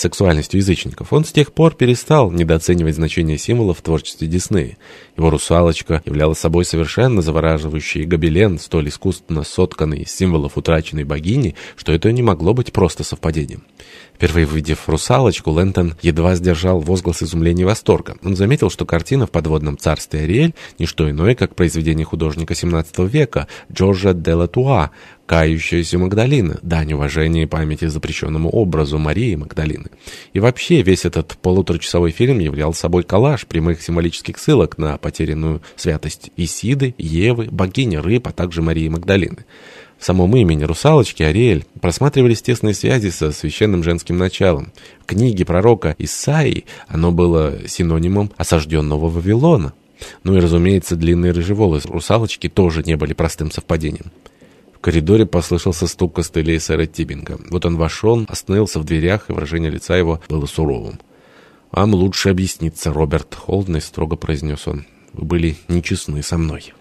сексуальностью язычников, он с тех пор перестал недооценивать значение символов в творчестве Диснея. Его «Русалочка» являла собой совершенно завораживающий гобелен, столь искусственно сотканный из символов утраченной богини, что это не могло быть просто совпадением. Впервые увидев «Русалочку», Лэнтон едва сдержал возглас изумления и восторга. Он заметил, что картина в подводном царстве Ариэль – не что иное, как произведение художника XVII века Джорджа де Латуа, «Кающаяся Магдалина», дань уважения и памяти запрещенному образу Марии Магдалины. И вообще весь этот полуторачасовой фильм являл собой коллаж прямых символических ссылок на потерянную святость Исиды, Евы, богини рыб, а также Марии Магдалины. В самом имени русалочки Ариэль просматривались тесные связи со священным женским началом. В книге пророка Исаии оно было синонимом осажденного Вавилона. Ну и, разумеется, длинные рыжие волосы русалочки тоже не были простым совпадением. В коридоре послышался стук костылей сэра Тибинга. Вот он вошел, остановился в дверях, и выражение лица его было суровым. «Вам лучше объясниться, Роберт Холднес», — строго произнес он. «Вы были нечестны со мной».